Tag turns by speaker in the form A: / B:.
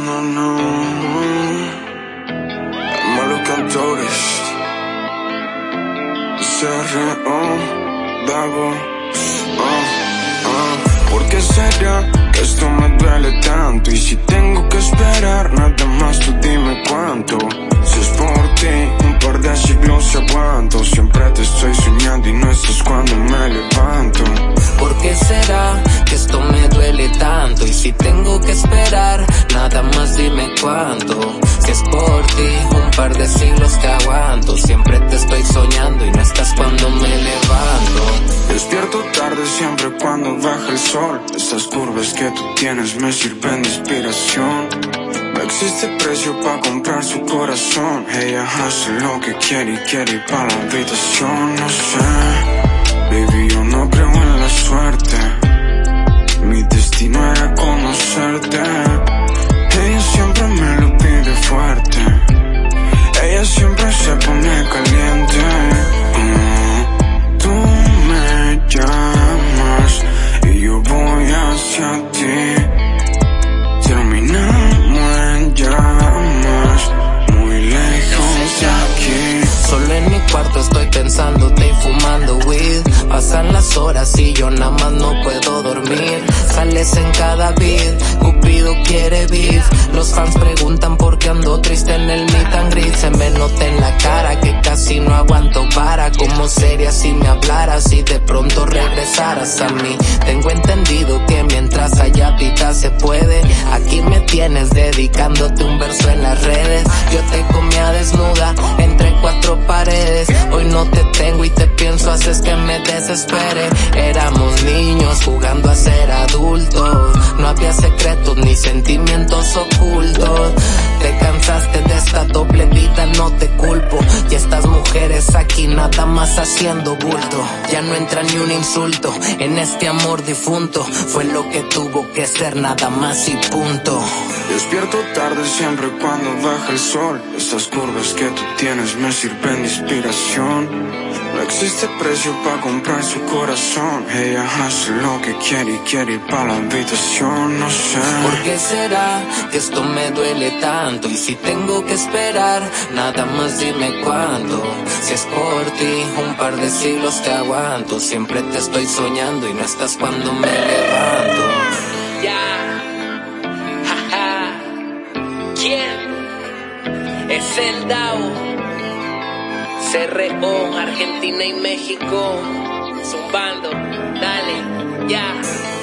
A: no, no. Malos cantores. CRO, Dago. Ah, ah. ¿Por qué será que esto me duele tanto? Y si tengo que esperar nada más, tú dime cuánto. Si es por ti, un par de siglos se aguanto. Siempre te estoy soñando y no estás cuando me levanto.
B: ¿Por qué será que esto me duele tanto? Y si tengo cuánto. Si es por ti, un par de siglos te aguanto. Siempre te estoy soñando y no estás cuando me levanto.
A: Despierto tarde siempre cuando baja el sol. Estas curvas que tú tienes me sirven de inspiración. No existe precio para comprar su corazón. Ella hace lo que quiere y quiere ir para la habitación. No sé,
B: Horas y yo nada más no puedo dormir. Sales en cada beat, Cupido quiere beef. Los fans preguntan por qué ando triste en el meet and greet. Se me nota en la cara que casi no aguanto para. Como sería si me hablaras y de pronto regresaras a mí. Tengo entendido que mientras haya vida se puede. Aquí me tienes dedicándote un verso en las redes. Yo te comía desnuda entre cuatro paredes. No te tengo y te pienso, haces que me desespere. Éramos niños jugando a haciendo bulto. Ya no entra ni un insulto en este amor difunto. Fue lo que tuvo que ser nada más y punto.
A: Despierto tarde siempre cuando baja el sol. Estas curvas que tú tienes me sirven de inspiración. No existe precio para comprar su corazón. Ella hace lo que quiere y quiere ir para la habitación. No sé.
B: ¿Por qué será que esto me duele tanto? Y si tengo que esperar, nada más dime cuándo. Si es por ti, un par de siglos te aguanto. Siempre te estoy soñando y no estás cuando me levanto.
C: Ya. Jaja. ¿Quién? Es el DAO. CRO, Argentina y México. Zumbando. Dale. Ya.